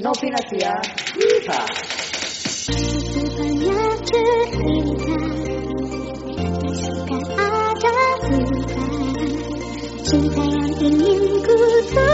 Novina Tia, Iva. Cinta Cinta yang ingin ku tahu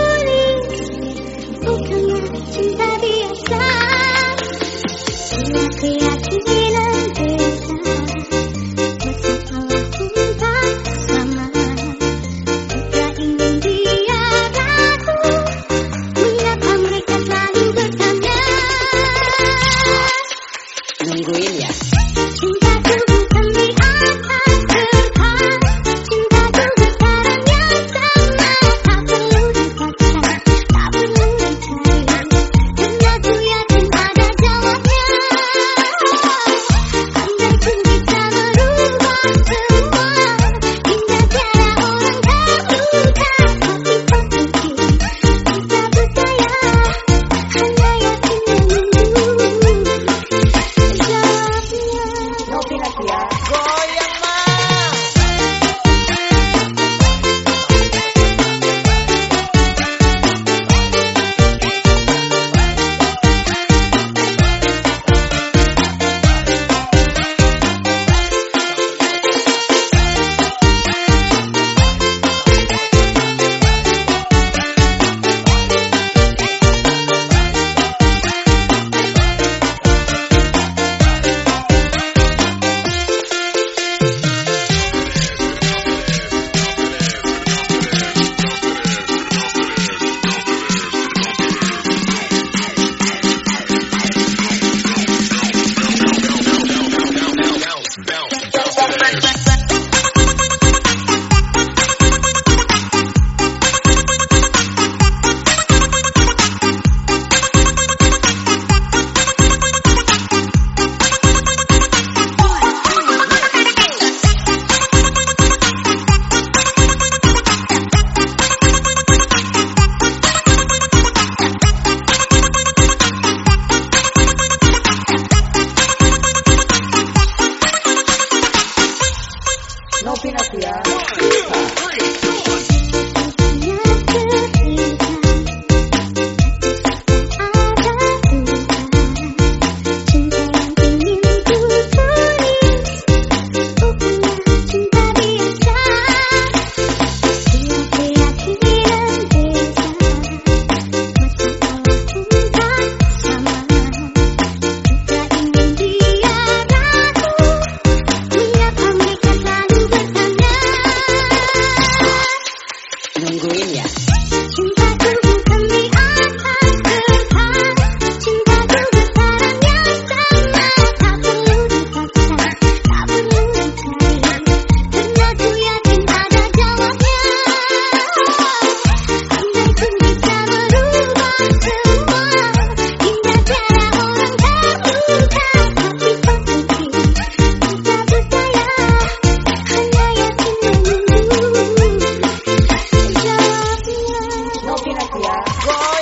yeah. Whoa.